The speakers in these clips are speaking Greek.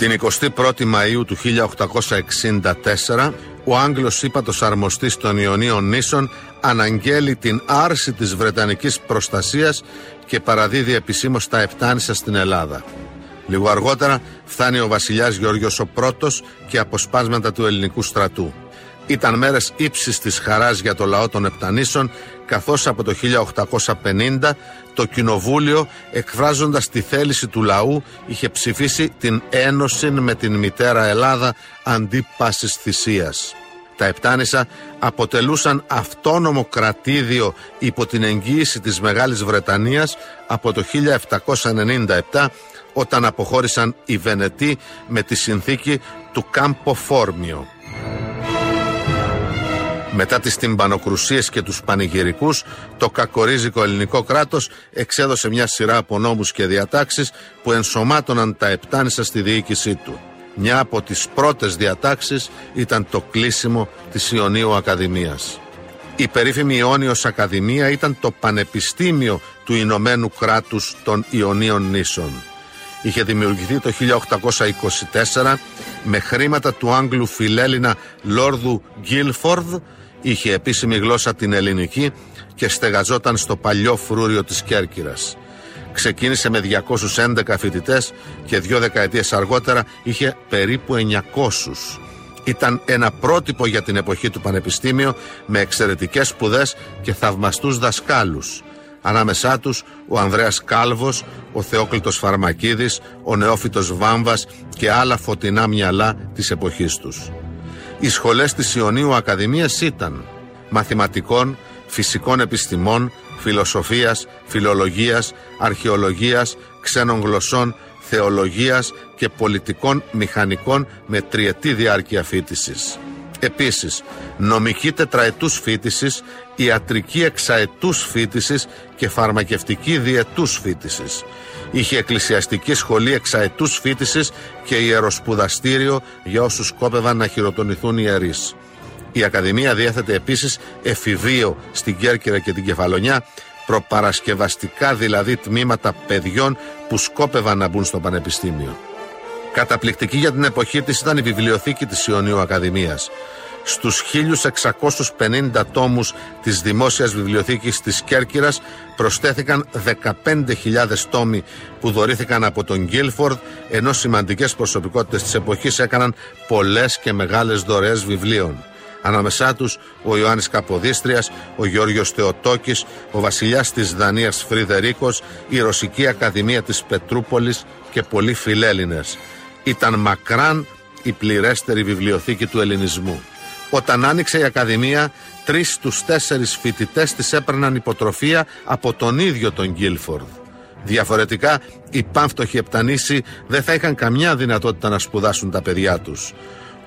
Την 21η Μαΐου του 1864 ο Άγγλος ύπατος αρμοστής των Ιωνίων νήσων αναγγέλει την άρση της Βρετανικής προστασίας και παραδίδει επισήμως τα Επτάνησα στην Ελλάδα. Λίγο αργότερα φτάνει ο βασιλιάς Γεώργιος ο Πρώτος και αποσπάσματα του ελληνικού στρατού. Ήταν μέρες ύψης της χαράς για το λαό των Επτανήσων καθώς από το 1850 το Κοινοβούλιο εκφράζοντας τη θέληση του λαού είχε ψηφίσει την ένωση με την μητέρα Ελλάδα αντί πάσης θυσίας. Τα Επτάνησα αποτελούσαν αυτόνομο κρατήδιο υπό την εγγύηση της Μεγάλης Βρετανίας από το 1797 όταν αποχώρησαν οι Βενετοί με τη συνθήκη του Κάμπο Φόρμιο. Μετά τις τυμπανοκρουσίες και τους πανηγυρικούς, το κακορίζικο ελληνικό κράτος εξέδωσε μια σειρά από νόμους και διατάξεις που ενσωμάτωναν τα επτάνησα στη διοίκησή του. Μια από τις πρώτες διατάξεις ήταν το κλείσιμο της Ιωνίου Ακαδημίας. Η περίφημη Ιόνιος Ακαδημία ήταν το πανεπιστήμιο του Ηνωμένου κράτους των Ιωνίων νήσων. Είχε δημιουργηθεί το 1824 με χρήματα του Άγγλου φιλέλληνα Λόρδου Γκίλφορδ Είχε επίσημη γλώσσα την ελληνική και στεγαζόταν στο παλιό φρούριο της Κέρκυρας. Ξεκίνησε με 211 φοιτητές και δύο δεκαετίες αργότερα είχε περίπου 900. Ήταν ένα πρότυπο για την εποχή του Πανεπιστήμιο με εξαιρετικές σπουδές και θαυμαστούς δασκάλους. Ανάμεσά τους ο Ανδρέας Κάλβος, ο Θεόκλητος Φαρμακίδης, ο Νεόφυτος Βάμβας και άλλα φωτεινά μυαλά της εποχής τους. Οι σχολές της Ιωνίου Ακαδημίας ήταν μαθηματικών, φυσικών επιστημών, φιλοσοφίας, φιλολογίας, αρχαιολογίας, ξένων γλωσσών, θεολογίας και πολιτικών μηχανικών με τριετή διάρκεια φίτησης. Επίσης, νομική τετραετούς φίτησης, ιατρική εξαετούς φίτησης και φαρμακευτική διετούς φίτησης. Είχε εκκλησιαστική σχολή εξαετούς φίτησης και ιεροσπουδαστήριο για όσους σκόπευαν να χειροτονηθούν ιερείς. Η Ακαδημία διέθετε επίσης εφηβείο στην Κέρκυρα και την Κεφαλονιά, προπαρασκευαστικά δηλαδή τμήματα παιδιών που σκόπευαν να μπουν στο Πανεπιστήμιο. Καταπληκτική για την εποχή της ήταν η βιβλιοθήκη της Ιωνίου Ακαδημίας στους 1650 τόμους της Δημόσιας Βιβλιοθήκης της Κέρκυρας προσθέθηκαν 15.000 τόμοι που δωρήθηκαν από τον Γκίλφορντ ενώ σημαντικές προσωπικότητες της εποχής έκαναν πολλές και μεγάλες δωρεές βιβλίων. Ανάμεσά τους ο Ιωάννης Καποδίστριας, ο Γιώργος Θεοτόκης, ο βασιλιάς της Δανίας Φρυδερίκος, η Ρωσική Ακαδημία της Πετρούπολης και πολλοί φιλέλληνες. Ήταν μακράν η πληρέστερη βιβλιοθήκη του ελληνισμού. Όταν άνοιξε η Ακαδημία, τρεις στους τέσσερις φοιτητές της έπαιρναν υποτροφία από τον ίδιο τον Γκίλφορντ. Διαφορετικά, οι πάμφτωχοι επτανήσοι δεν θα είχαν καμιά δυνατότητα να σπουδάσουν τα παιδιά τους.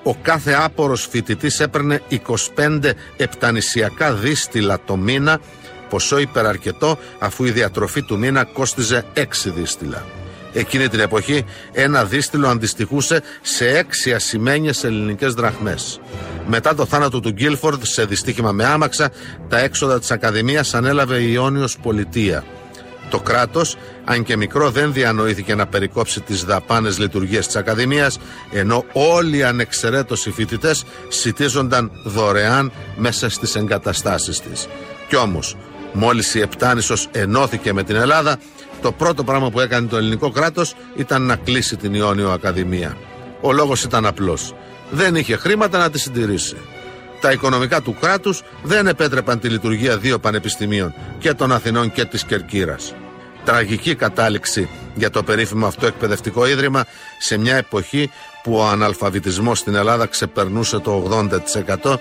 Ο κάθε άπορος φοιτητής έπαιρνε 25 επτανησιακά δίστηλα το μήνα, ποσό υπεραρκετό αφού η διατροφή του μήνα κόστιζε 6 δίστηλα. Εκείνη την εποχή ένα δίστηλο αντιστοιχούσε σε έξι ασημένιες ελληνικές δραχμές. Μετά το θάνατο του Γκίλφορντ σε δυστύχημα με άμαξα, τα έξοδα της Ακαδημίας ανέλαβε η Ιόνιος Πολιτεία. Το κράτος, αν και μικρό, δεν διανοήθηκε να περικόψει τις δαπάνες λειτουργίας της Ακαδημίας, ενώ όλοι οι ανεξαιρέτως οι φοιτητές σητίζονταν δωρεάν μέσα στις εγκαταστάσεις της. Κι όμως, μόλις η Επτάνησος ενώθηκε με την Ελλάδα, το πρώτο πράγμα που έκανε το ελληνικό κράτος ήταν να κλείσει την Ιόνιο Ακαδημία. Ο λόγος ήταν απλός. Δεν είχε χρήματα να τη συντηρήσει. Τα οικονομικά του κράτους δεν επέτρεπαν τη λειτουργία δύο πανεπιστημίων και των Αθηνών και της Κερκύρας. Τραγική κατάληξη για το περίφημο αυτό εκπαιδευτικό ίδρυμα σε μια εποχή που ο αναλφαβητισμός στην Ελλάδα ξεπερνούσε το 80%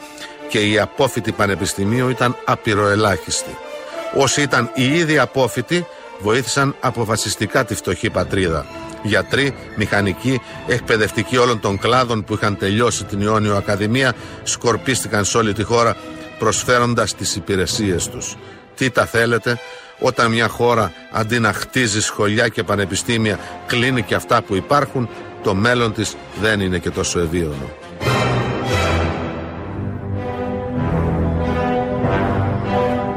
και η απόφοιτη πανεπιστημίου ήταν απειροελάχιστη. Όσοι ήταν οι ίδιοι απόφοιτοι βοήθησαν αποφασιστικά τη φτωχή πατρίδα. Γιατροί, μηχανικοί, εκπαιδευτικοί όλων των κλάδων που είχαν τελειώσει την Ιόνιο Ακαδημία σκορπίστηκαν σε όλη τη χώρα προσφέροντας τις υπηρεσίες τους. Τι τα θέλετε, όταν μια χώρα αντί να χτίζει σχολιά και πανεπιστήμια κλείνει και αυτά που υπάρχουν, το μέλλον της δεν είναι και τόσο ευίωνο.